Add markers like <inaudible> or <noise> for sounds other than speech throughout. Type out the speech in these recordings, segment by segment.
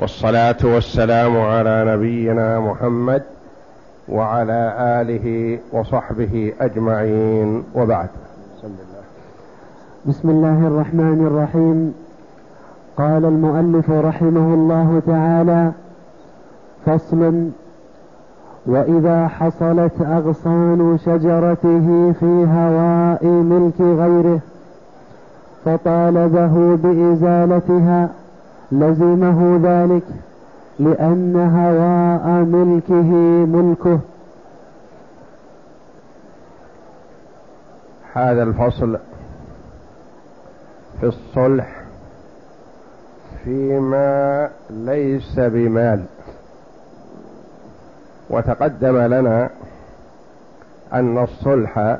والصلاة والسلام على نبينا محمد وعلى آله وصحبه أجمعين. وبعد. بسم الله بسم الله الرحمن الرحيم. قال المؤلف رحمه الله تعالى فصل وإذا حصلت أغصان شجرته في هواء ملك غيره فطالبه بإزالتها لزمه ذلك لأن هواء ملكه ملكه. هذا الفصل في الصلح فيما ليس بمال. وتقدم لنا أن الصلح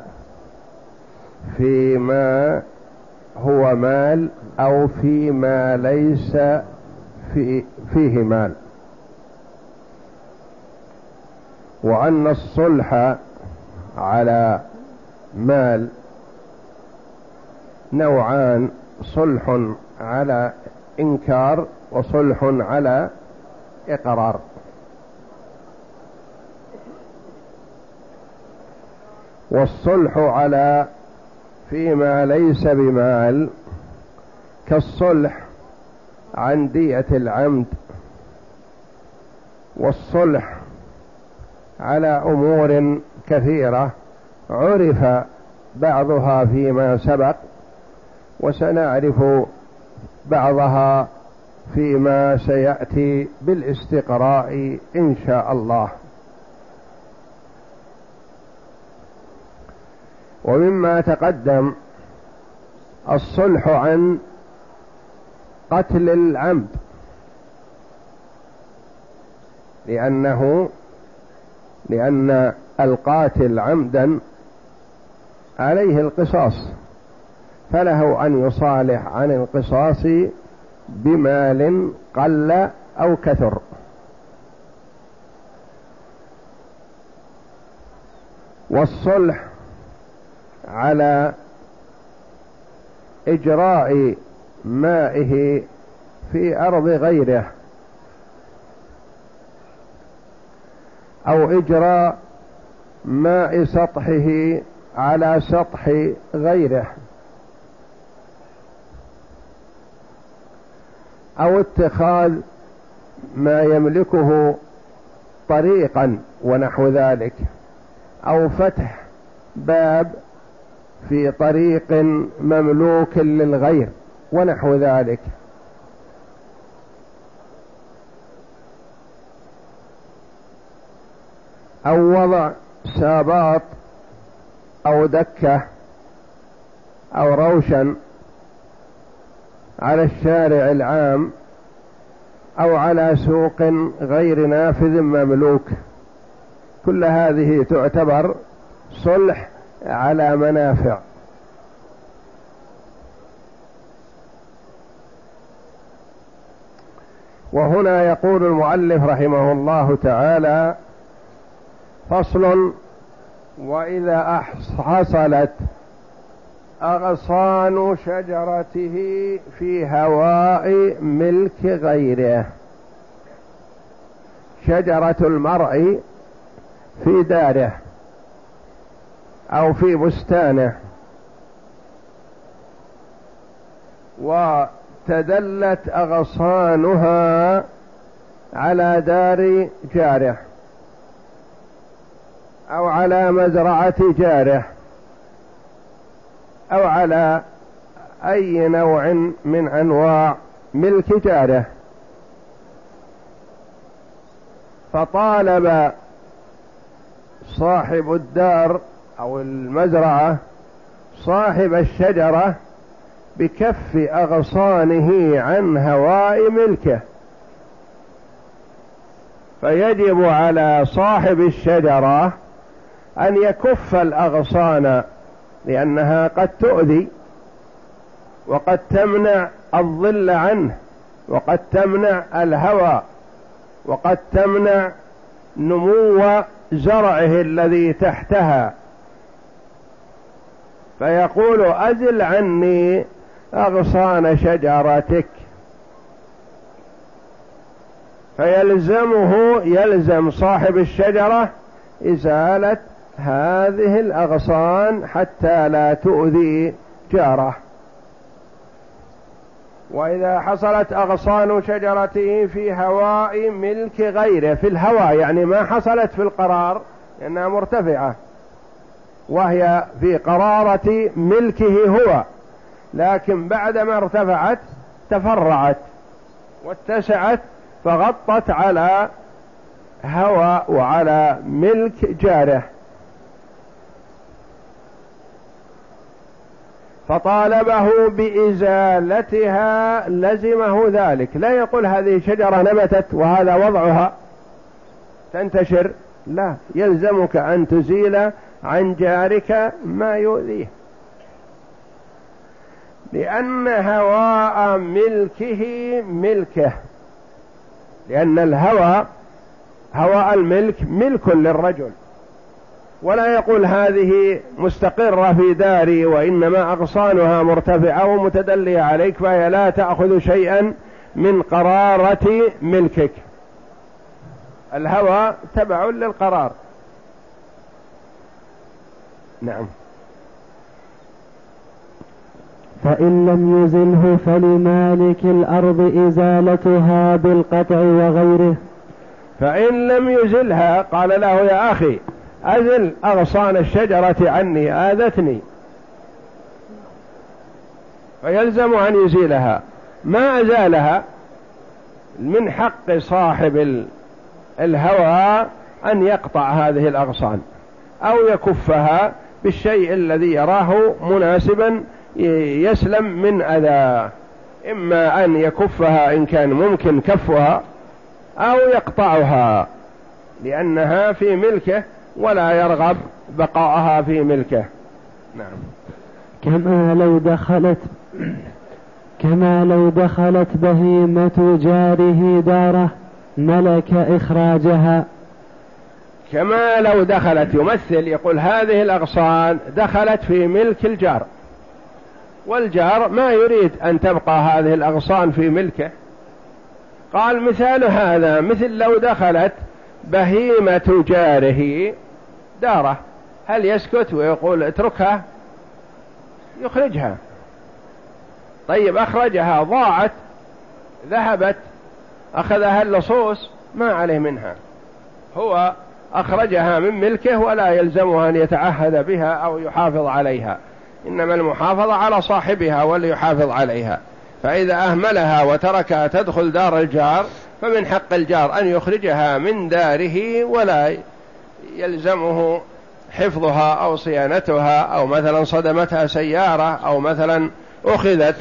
فيما هو مال أو فيما ليس في فيه مال. وأن الصلح على مال نوعان صلح على إنكار وصلح على إقرار. والصلح على فيما ليس بمال كالصلح عن دية العمد والصلح على أمور كثيرة عرف بعضها فيما سبق وسنعرف بعضها فيما سيأتي بالإستقراء إن شاء الله. ومما تقدم الصلح عن قتل العمد لأنه لأن القاتل عمدا عليه القصاص فله أن يصالح عن القصاص بمال قل أو كثر. والصلح على إجراء مائه في أرض غيره أو إجراء ماء سطحه على سطح غيره أو اتخاذ ما يملكه طريقا ونحو ذلك أو فتح باب في طريق مملوك للغير ونحو ذلك. أو وضع ساباط أو دكة أو روشا على الشارع العام أو على سوق غير نافذ مملوك. كل هذه تعتبر صلح على منافع. وهنا يقول المؤلف رحمه الله تعالى فصل وإذا حصلت أغصان شجرته في هواء ملك غيره. شجرة المرء في داره. أو في بستانه. وتدلت أغصانها على دار جاره أو على مزرعة جاره أو على أي نوع من أنواع ملك جاره. فطالب صاحب الدار أو المزرعة صاحب الشجرة بكف أغصانه عن هواء ملكه. فيجب على صاحب الشجرة أن يكف الأغصان لأنها قد تؤذي وقد تمنع الظل عنه وقد تمنع الهوى وقد تمنع نمو زرعه الذي تحتها. فيقول أزل عني أغصان شجرتك. فيلزمه يلزم صاحب الشجرة إزالة هذه الأغصان حتى لا تؤذي جاره. وإذا حصلت أغصان شجرته في هواء ملك غيره في الهواء يعني ما حصلت في القرار لأنها مرتفعة. وهي في قرارة ملكه هو. لكن بعدما ارتفعت تفرعت واتسعت فغطت على هوى وعلى ملك جاره. فطالبه بإزالتها لزمه ذلك. لا يقول هذه شجرة نبتت وهذا وضعها. تنتشر؟ لا. يلزمك أن تزيل عن جارك ما يؤذيه. لأن هواء ملكه ملكه. لأن الهوى هواء الملك ملك للرجل. ولا يقول هذه مستقرة في داري وإنما أغصانها مرتفعة ومتدلية عليك فهي لا تأخذ شيئا من قرارة ملكك. الهوى تبع للقرار. نعم. فإن لم يزله فلمالك الأرض إزالتها بالقطع وغيره. فإن لم يزلها قال له يا أخي أزل أغصان الشجرة عني آذتني. فيلزم أن يزيلها. ما أزالها؟ من حق صاحب الهوى أن يقطع هذه الأغصان أو يكفها بالشيء الذي يراه مناسبا يسلم من أذى. إما أن يكفها إن كان ممكن كفها أو يقطعها لأنها في ملكه ولا يرغب بقاءها في ملكه. نعم. كما لو دخلت كما لو دخلت بهيمة جاره داره ملك إخراجها كما لو دخلت يمثل يقول هذه الأغصان دخلت في ملك الجار والجار ما يريد أن تبقى هذه الأغصان في ملكه. قال مثال هذا مثل لو دخلت بهيمة جاره داره هل يسكت ويقول اتركها؟ يخرجها. طيب أخرجها ضاعت ذهبت أخذها اللصوص ما عليه منها. هو أخرجها من ملكه ولا يلزمها أن يتعهد بها أو يحافظ عليها. إنما المحافظة على صاحبها وليحافظ عليها. فإذا أهملها وتركها تدخل دار الجار فمن حق الجار أن يخرجها من داره ولا يلزمه حفظها أو صيانتها أو مثلا صدمتها سيارة أو مثلا أخذت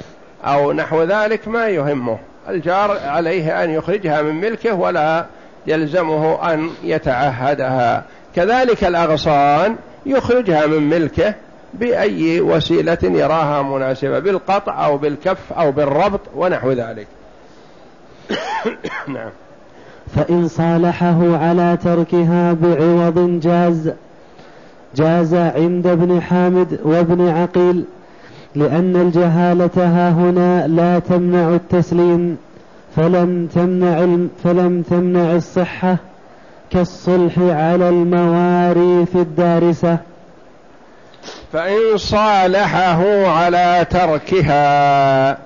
أو نحو ذلك ما يهمه. الجار عليه أن يخرجها من ملكه ولا يلزمه أن يتعهدها. كذلك الأغصان يخرجها من ملكه بأي وسيلة يراها مناسبة بالقطع أو بالكف أو بالربط ونحو ذلك. <coughs> نعم. فإن صالحه على تركها بعوض جاز جاز عند ابن حامد وابن عقيل لأن الجهالة ها هنا لا تمنع التسليم. فلم تمنع فلم تمنع الصحة كالصلح على المواريث الدارسة. فإن صالحه على تركها.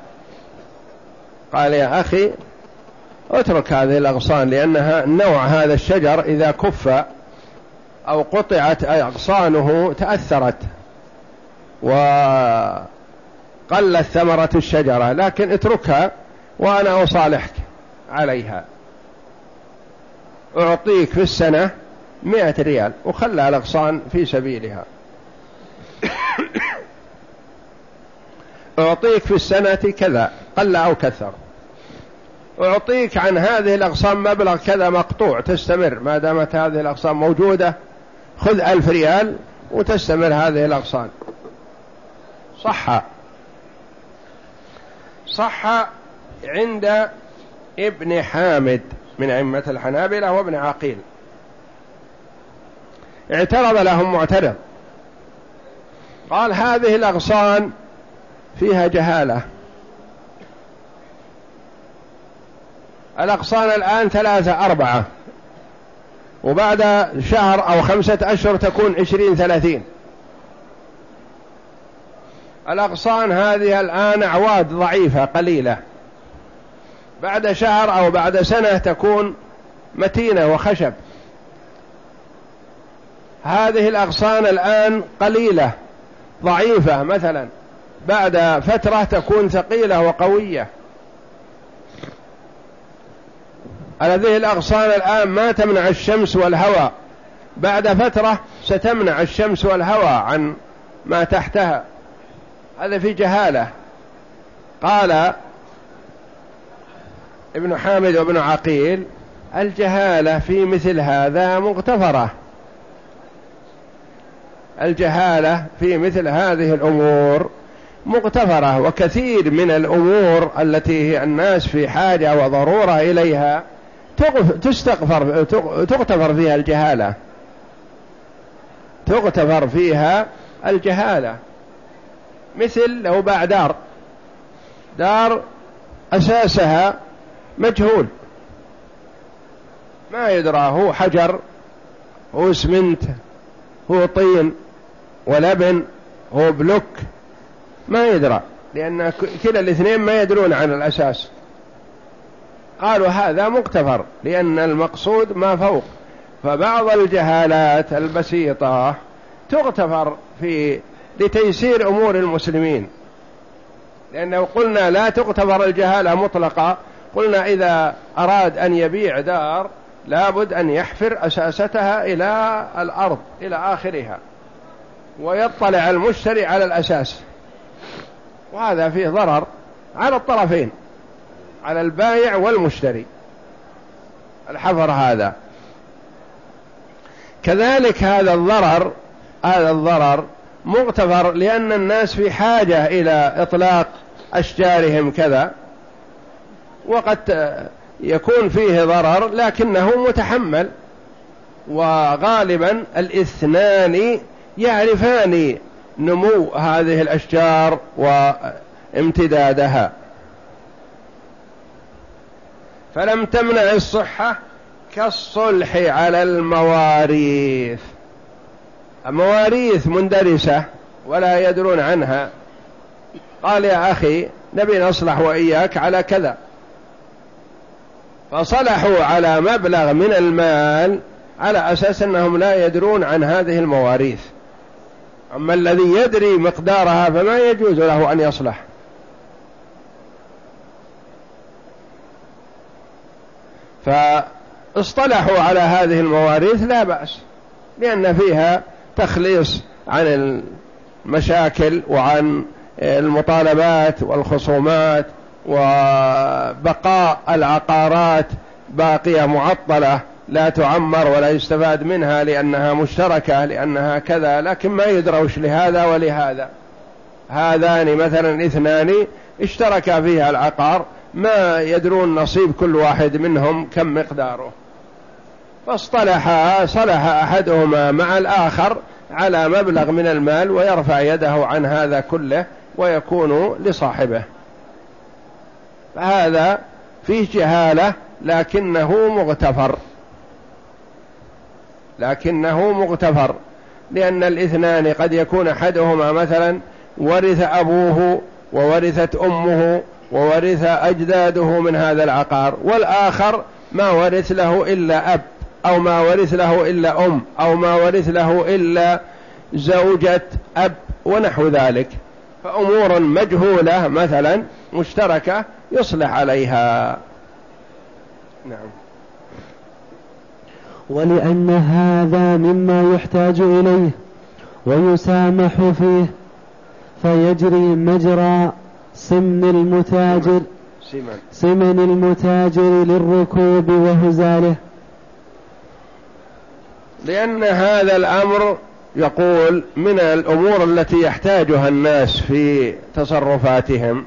قال يا أخي اترك هذه الأغصان لأنها نوع هذا الشجر إذا كف أو قطعت أغصانه تأثرت وقلت ثمرة الشجرة. لكن اتركها وأنا أصالحك عليها. أعطيك في السنة مئة ريال وخلى الأغصان في سبيلها. أعطيك في السنة كذا قل أو كثر. أعطيك عن هذه الأغصان مبلغ كذا مقطوع تستمر. ما دامت هذه الأغصان موجودة خذ ألف ريال وتستمر هذه الأغصان. صح صح عند ابن حامد من أئمة الحنابلة وابن عقيل اعترض لهم معترض. قال هذه الأغصان فيها جهالة. الأغصان الآن ثلاثة أربعة. وبعد شهر أو خمسة أشهر تكون عشرين ثلاثين. الأغصان هذه الآن أعواد ضعيفة قليلة. بعد شهر أو بعد سنة تكون متينة وخشب. هذه الأغصان الآن قليلة ضعيفة مثلا. بعد فترة تكون ثقيلة وقوية. هذه الأغصان الآن ما تمنع الشمس والهواء. بعد فترة ستمنع الشمس والهواء عن ما تحتها. هذا في جهالة. قال ابن حامد وابن عقيل الجهالة في مثل هذا مغتفرة. الجهالة في مثل هذه الأمور مغتفرة وكثير من الأمور التي الناس في حاجة وضرورة إليها تستغفر تغتفر فيها الجهالة. تغتفر فيها الجهالة. مثل لو باع دار. دار أساسها مجهول. ما يدرى هو حجر هو اسمنت هو طين ولبن هو بلوك. ما يدرى لأن كلا الاثنين ما يدرون عن الأساس. قالوا هذا مقتفر لأن المقصود ما فوق. فبعض الجهالات البسيطة تغتفر في لتيسير أمور المسلمين. لأنه قلنا لا تغتفر الجهالة مطلقة قلنا إذا أراد أن يبيع دار لابد أن يحفر أساستها إلى الأرض إلى آخرها ويطلع المشتري على الأساس. وهذا فيه ضرر على الطرفين على البائع والمشتري. الحفر هذا. كذلك هذا الضرر هذا الضرر مغتفر لأن الناس في حاجة إلى إطلاق أشجارهم كذا. وقد يكون فيه ضرر لكنه متحمل. وغالبا الاثنان يعرفان نمو هذه الأشجار وامتدادها. فلم تمنع الصحة كالصلح على المواريث. مواريث مندرسة ولا يدرون عنها. قال يا أخي نبي نصلح وإياك على كذا. فصلحوا على مبلغ من المال على أساس أنهم لا يدرون عن هذه المواريث. أما الذي يدري مقدارها فما يجوز له أن يصلح. فاصطلحوا على هذه المواريث لا بأس لأن فيها تخليص عن المشاكل وعن المطالبات والخصومات. وبقاء العقارات باقية معطلة لا تعمر ولا يستفاد منها لأنها مشتركة لأنها كذا لكن ما يدروش لهذا ولهذا. هذان مثلا اثنان اشتركا فيها العقار ما يدرون نصيب كل واحد منهم كم مقداره. فاصطلحا صلح أحدهما مع الآخر على مبلغ من المال ويرفع يده عن هذا كله ويكون لصاحبه. فهذا فيه جهالة لكنه مغتفر. لكنه مغتفر. لأن الاثنان قد يكون أحدهما مثلا ورث أبوه وورثت أمه وورث أجداده من هذا العقار والآخر ما ورث له إلا أب أو ما ورث له إلا أم أو ما ورث له إلا زوجة أب ونحو ذلك. فأمور مجهولة مثلا مشتركة يصلح عليها. نعم. ولأن هذا مما يحتاج إليه ويسامح فيه فيجري مجرى سمن المتاجر سمن, سمن. المتاجر للركوب وهزاله. لأن هذا الأمر يقول من الأمور التي يحتاجها الناس في تصرفاتهم.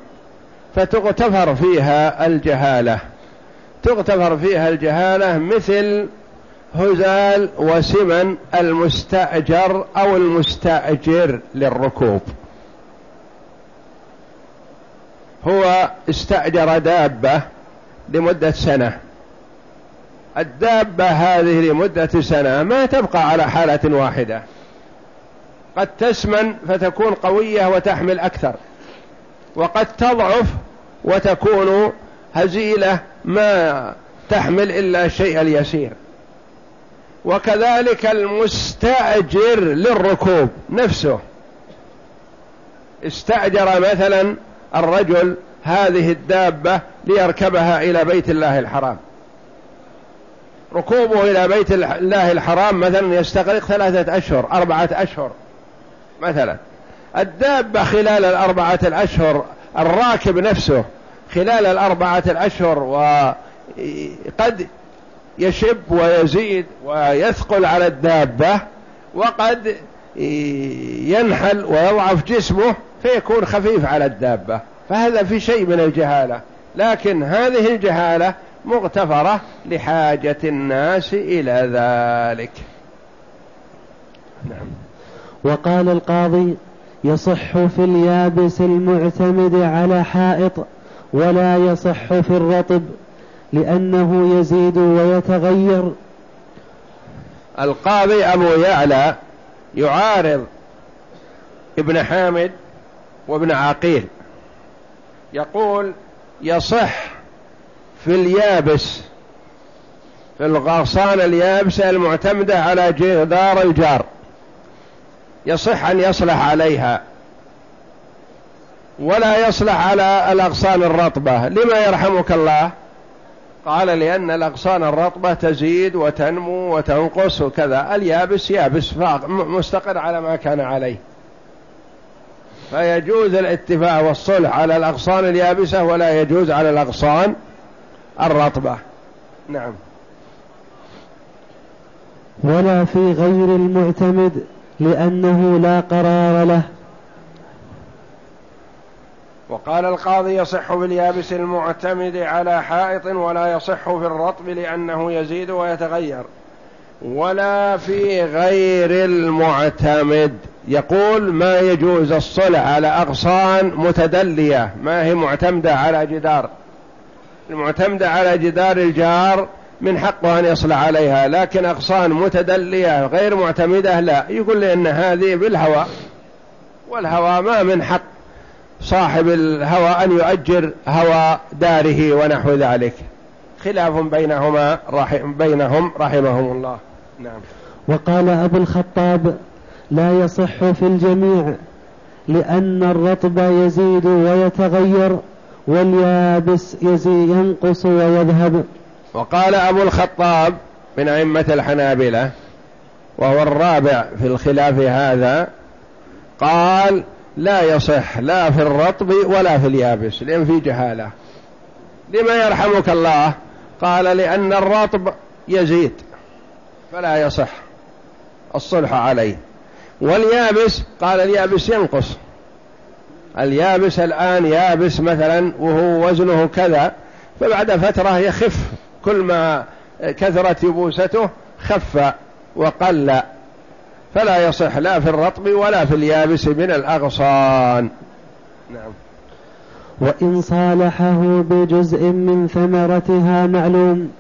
فتغتفر فيها الجهالة. تغتفر فيها الجهالة مثل هزال وسمن المستأجر أو المستأجر للركوب. هو استأجر دابة لمدة سنة. الدابة هذه لمدة سنة ما تبقى على حالة واحدة. قد تسمن فتكون قوية وتحمل أكثر. وقد تضعف وتكون هزيلة ما تحمل إلا الشيء اليسير. وكذلك المستأجر للركوب نفسه. استأجر مثلا الرجل هذه الدابة ليركبها إلى بيت الله الحرام. ركوبه إلى بيت الله الحرام مثلا يستغرق ثلاثة أشهر أربعة أشهر مثلا. الدابة خلال الأربعة الأشهر الراكب نفسه خلال الأربعة الأشهر وقد يشب ويزيد ويثقل على الدابة وقد ينحل ويضعف جسمه فيكون خفيف على الدابة. فهذا في شيء من الجهالة. لكن هذه الجهالة مغتفرة لحاجة الناس إلى ذلك. نعم. وقال القاضي يصح في اليابس المعتمد على حائط ولا يصح في الرطب لأنه يزيد ويتغير. القاضي أبو يعلى يعارض ابن حامد وابن عقيل. يقول يصح في اليابس في الغصان اليابسة المعتمدة على جدار الجار. يصح أن يصلح عليها. ولا يصلح على الأغصان الرطبة. لما يرحمك الله؟ قال لأن الأغصان الرطبة تزيد وتنمو وتنقص وكذا. اليابس يابس مستقر على ما كان عليه. فيجوز الاتفاق والصلح على الأغصان اليابسة ولا يجوز على الأغصان الرطبة. نعم. ولا في غير المعتمد لأنه لا قرار له. وقال القاضي يصح باليابس المعتمد على حائط ولا يصح في الرطب لأنه يزيد ويتغير ولا في غير المعتمد. يقول ما يجوز الصلع على أغصان متدلية ما هي معتمدة على جدار؟ المعتمدة على جدار الجار من حقه أن يصلع عليها لكن أغصان متدلية غير معتمدة لا. يقول لأن هذه بالهواء والهواء ما من حق. صاحب الهوى أن يؤجر هوى داره ونحو ذلك. خلاف بينهما رحم بينهم رحمهم الله. نعم. وقال أبو الخطاب لا يصح في الجميع لأن الرطب يزيد ويتغير واليابس يزيد ينقص ويذهب. وقال أبو الخطاب من أئمة الحنابلة وهو الرابع في الخلاف هذا قال لا يصح لا في الرطب ولا في اليابس لأن في جهالة. لما يرحمك الله؟ قال لأن الرطب يزيد فلا يصح. الصلح عليه. واليابس؟ قال اليابس ينقص. اليابس الآن يابس مثلا وهو وزنه كذا فبعد فترة يخف. كل ما كثرت يبوسته خف وقل. فلا يصح لا في الرطب ولا في اليابس من الأغصان. نعم. وإن صالحه بجزء من ثمرتها معلوم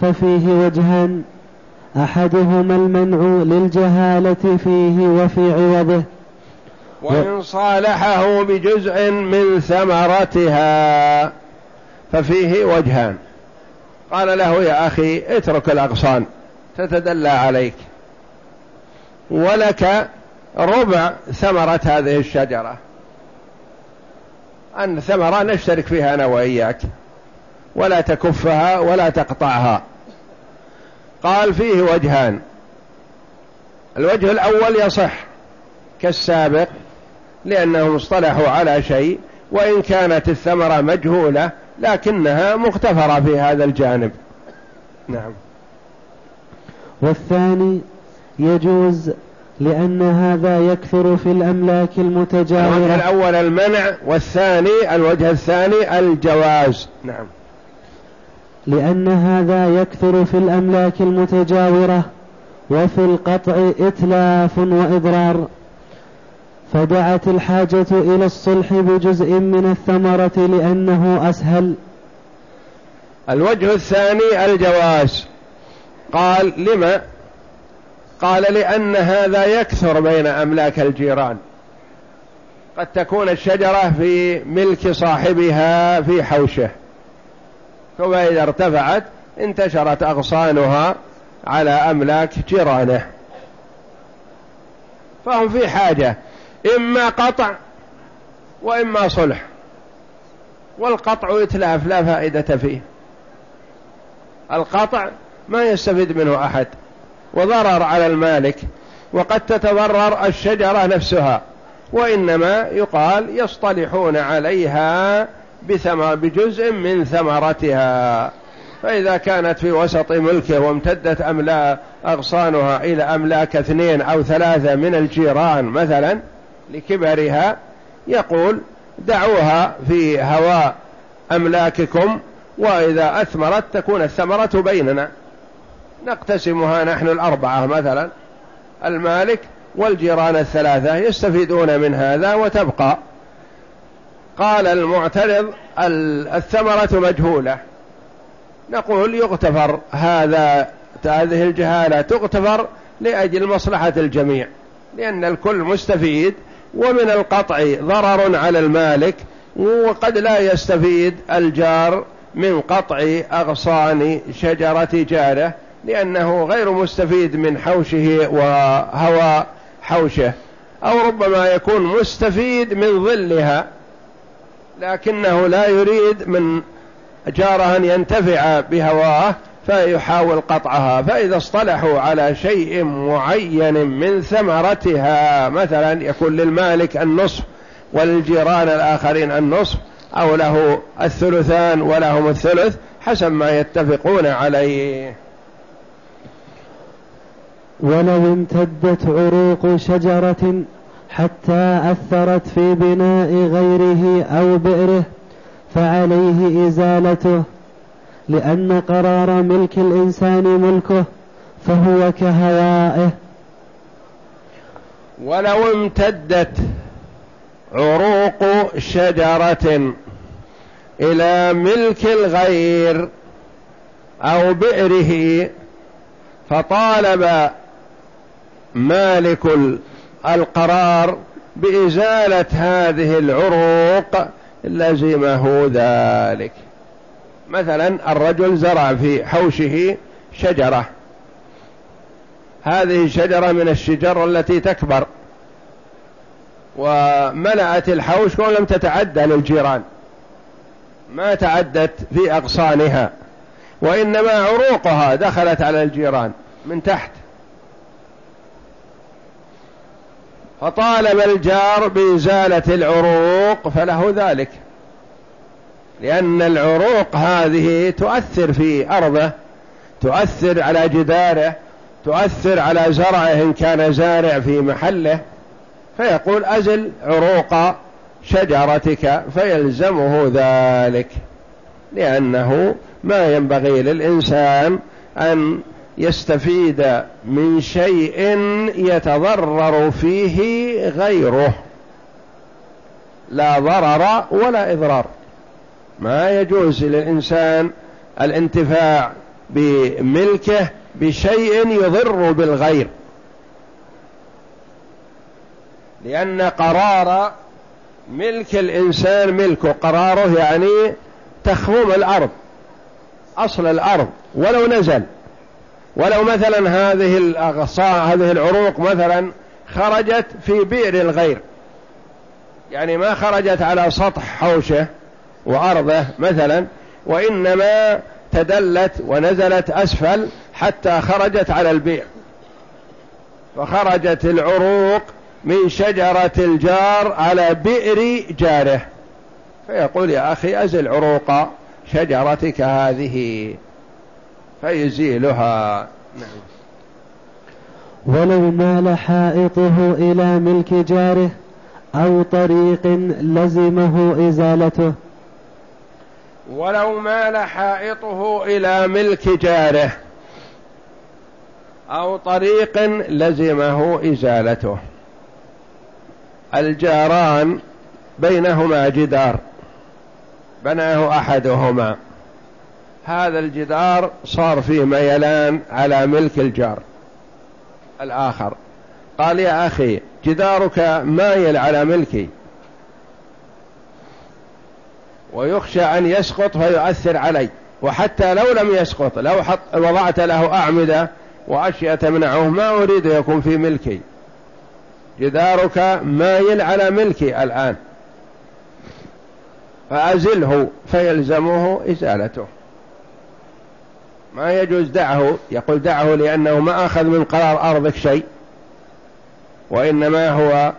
ففيه وجهان أحدهما المنع للجهالة فيه وفي عوضه. وإن صالحه بجزء من ثمرتها ففيه وجهان. قال له يا أخي اترك الأغصان تتدلى عليك. ولك ربع ثمرة هذه الشجرة. أن ثمرة نشترك فيها أنا وإياك. ولا تكفها ولا تقطعها. قال فيه وجهان. الوجه الأول يصح كالسابق لأنهم اصطلحوا على شيء وإن كانت الثمرة مجهولة لكنها مغتفرة في هذا الجانب. نعم. والثاني يجوز لأن هذا يكثر في الأملاك المتجاورة. الوجه الأول المنع والثاني الوجه الثاني الجواز. نعم. لأن هذا يكثر في الأملاك المتجاورة وفي القطع إتلاف وإضرار. فدعت الحاجة إلى الصلح بجزء من الثمرة لأنه أسهل. الوجه الثاني الجواز. قال لما؟ قال لأن هذا يكثر بين أملاك الجيران. قد تكون الشجرة في ملك صاحبها في حوشه. ثم إذا ارتفعت انتشرت أغصانها على أملاك جيرانه. فهم في حاجة. إما قطع وإما صلح. والقطع إتلاف لا فائدة فيه. القطع ما يستفيد منه أحد. وضرر على المالك وقد تتضرر الشجرة نفسها وإنما يقال يصطلحون عليها بثمر بجزء من ثمرتها. فإذا كانت في وسط ملكه وامتدت أملا أغصانها إلى أملاك اثنين أو ثلاثة من الجيران مثلا لكبرها يقول دعوها في هواء أملاككم وإذا أثمرت تكون الثمرة بيننا. نقتسمها نحن الأربعة مثلا. المالك والجيران الثلاثة يستفيدون من هذا وتبقى. قال المعترض الثمرة مجهولة. نقول يغتفر. هذا هذه الجهالة تغتفر لأجل مصلحة الجميع لأن الكل مستفيد ومن القطع ضرر على المالك وقد لا يستفيد الجار من قطع أغصان شجرة جارة. لأنه غير مستفيد من حوشه وهوى حوشه أو ربما يكون مستفيد من ظلها لكنه لا يريد من جاره أن ينتفع بهواه فيحاول قطعها. فإذا اصطلحوا على شيء معين من ثمرتها مثلا يكون للمالك النصف وللجيران الآخرين النصف أو له الثلثان ولهم الثلث حسب ما يتفقون عليه. ولو امتدت عروق شجرة حتى أثرت في بناء غيره أو بئره فعليه إزالته لأن قرار ملك الإنسان ملكه فهو كهوائه. ولو امتدت عروق شجرة إلى ملك الغير أو بئره فطالب مالك القرار بإزالة هذه العروق لزمه ذلك. مثلا الرجل زرع في حوشه شجرة. هذه شجرة من الشجر التي تكبر. وملأت الحوش ولم تتعدى للجيران. ما تعدت في أغصانها. وإنما عروقها دخلت على الجيران من تحت. فطالب الجار بإزالة العروق فله ذلك. لأن العروق هذه تؤثر في أرضه تؤثر على جداره تؤثر على زرعه إن كان زارع في محله. فيقول أزل عروق شجرتك فيلزمه ذلك لأنه ما ينبغي للإنسان أن يستفيد من شيء يتضرر فيه غيره. لا ضرر ولا إضرار. ما يجوز للإنسان الانتفاع بملكه بشيء يضر بالغير. لأن قرار ملك الإنسان ملكه قراره يعني تخوم الأرض أصل الأرض ولو نزل. ولو مثلا هذه الأغصاء هذه العروق مثلا خرجت في بئر الغير. يعني ما خرجت على سطح حوشه وأرضه مثلا وإنما تدلت ونزلت أسفل حتى خرجت على البئر. فخرجت العروق من شجرة الجار على بئر جاره. فيقول يا أخي أزل عروق شجرتك هذه. فيزيلها. نعم. ولو مال حائطه إلى ملك جاره أو طريق لزمه إزالته. ولو مال حائطه إلى ملك جاره أو طريق لزمه إزالته. الجاران بينهما جدار بناه أحدهما. هذا الجدار صار فيه ميلان على ملك الجار الآخر. قال يا أخي جدارك مايل على ملكي. ويخشى أن يسقط فيؤثر علي. وحتى لو لم يسقط لو حط وضعت له أعمدة وأشياء تمنعه ما أريد يكون في ملكي. جدارك مايل على ملكي الآن. فأزله فيلزمه إزالته. ما يجوز دعه يقول دعه لأنه ما أخذ من قرار أرضك شيء وإنما هو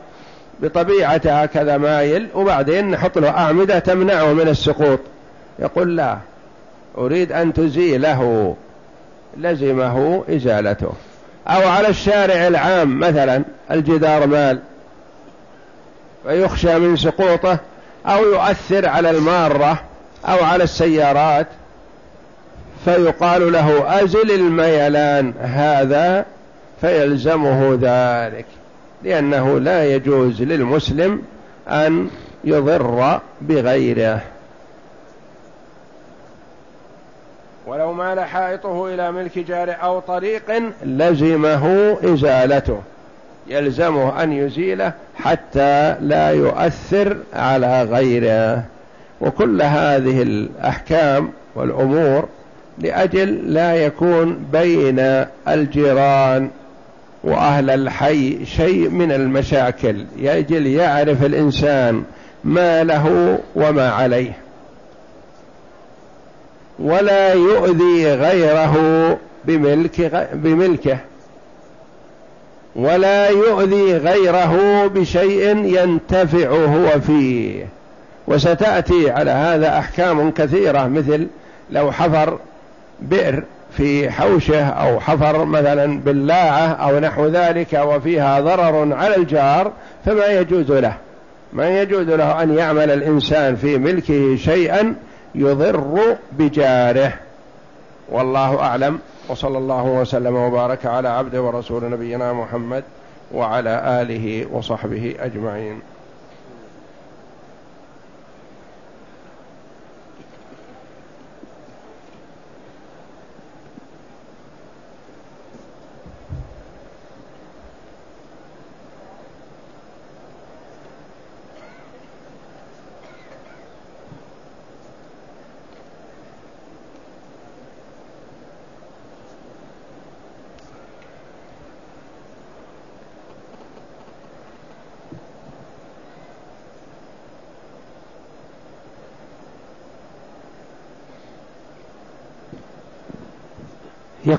بطبيعته هكذا مايل وبعدين نحط له أعمدة تمنعه من السقوط. يقول لا أريد أن تزيله لزمه إزالته. أو على الشارع العام مثلا الجدار مال فيخشى من سقوطه أو يؤثر على المارة أو على السيارات. فيقال له أزل الميلان هذا فيلزمه ذلك لأنه لا يجوز للمسلم أن يضر بغيره. ولو مال حائطه إلى ملك جار أو طريق لزمه إزالته يلزمه أن يزيله حتى لا يؤثر على غيره. وكل هذه الأحكام والأمور لأجل لا يكون بين الجيران وأهل الحي شيء من المشاكل. يجل يعرف الإنسان ما له وما عليه. ولا يؤذي غيره بملك بملكه. ولا يؤذي غيره بشيء ينتفع هو فيه. وستأتي على هذا أحكام كثيرة مثل لو حفر بئر في حوشه أو حفر مثلا بلاعة أو نحو ذلك وفيها ضرر على الجار فما يجوز له. ما يجوز له أن يعمل الإنسان في ملكه شيئا يضر بجاره. والله أعلم. وصلى الله وسلم وبارك على عبده ورسول نبينا محمد وعلى آله وصحبه أجمعين.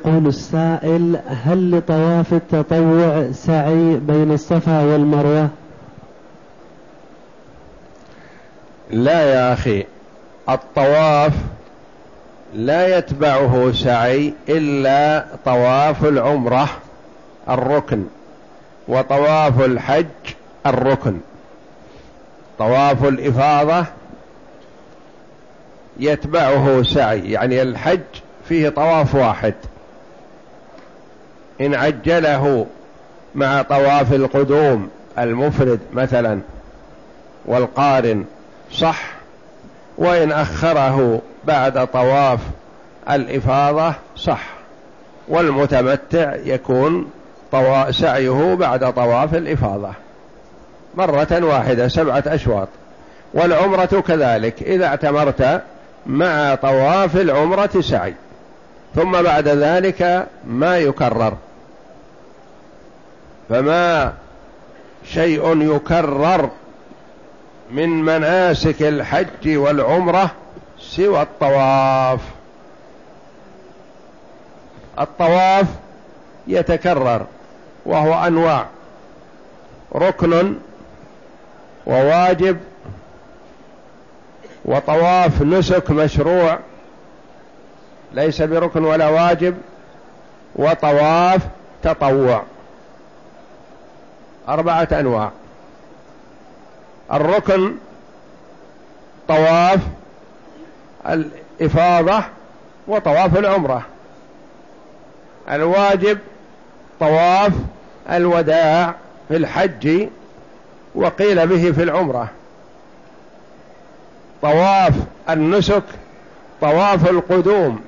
يقول السائل هل لطواف التطوع سعي بين الصفا والمروة؟ لا يا أخي الطواف لا يتبعه سعي إلا طواف العمرة الركن وطواف الحج الركن. طواف الإفاضة يتبعه سعي يعني الحج فيه طواف واحد. إن عجله مع طواف القدوم المفرد مثلا والقارن صح وإن أخره بعد طواف الإفاضة صح والمتمتع يكون سعيه بعد طواف الإفاضة مرة واحدة سبعة أشواط. والعمرة كذلك إذا اعتمرت مع طواف العمرة سعي ثم بعد ذلك ما يكرر. فما شيء يكرر من مناسك الحج والعمرة سوى الطواف. الطواف يتكرر وهو أنواع ركن وواجب وطواف نسك مشروع ليس بركن ولا واجب وطواف تطوع. أربعة أنواع. الركن طواف الإفاضة وطواف العمرة. الواجب طواف الوداع في الحج وقيل به في العمرة. طواف النسك طواف القدوم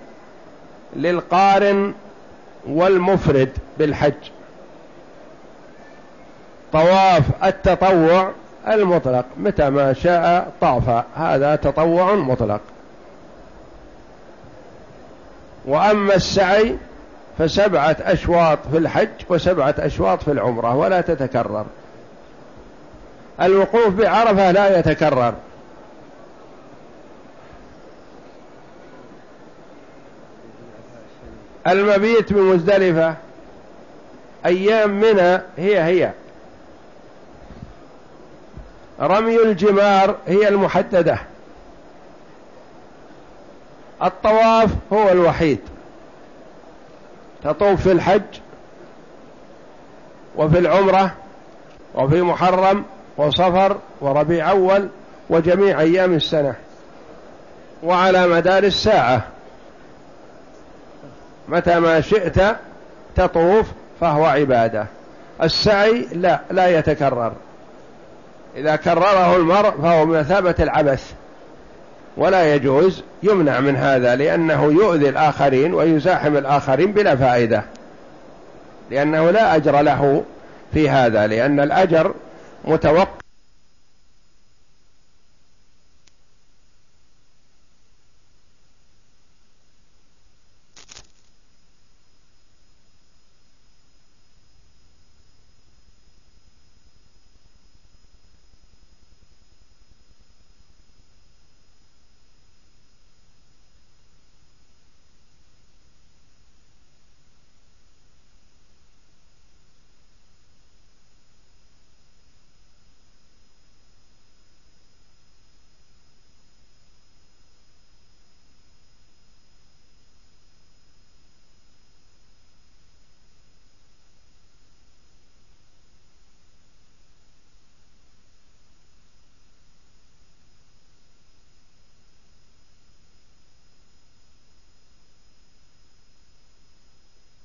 للقارن والمفرد بالحج. طواف التطوع المطلق متى ما شاء طاف هذا تطوع مطلق. وأما السعي فسبعة أشواط في الحج وسبعة أشواط في العمرة ولا تتكرر. الوقوف بعرفة لا يتكرر. المبيت بمزدلفة أيام منى هي هي. رمي الجمار هي المحددة. الطواف هو الوحيد. تطوف في الحج وفي العمرة وفي محرم وصفر وربيع أول وجميع أيام السنة. وعلى مدار الساعة. متى ما شئت تطوف فهو عبادة. السعي لا لا يتكرر. إذا كرره المرء فهو بمثابة العبث ولا يجوز يمنع من هذا لأنه يؤذي الآخرين ويزاحم الآخرين بلا فائدة. لأنه لا أجر له في هذا لأن الأجر متوقع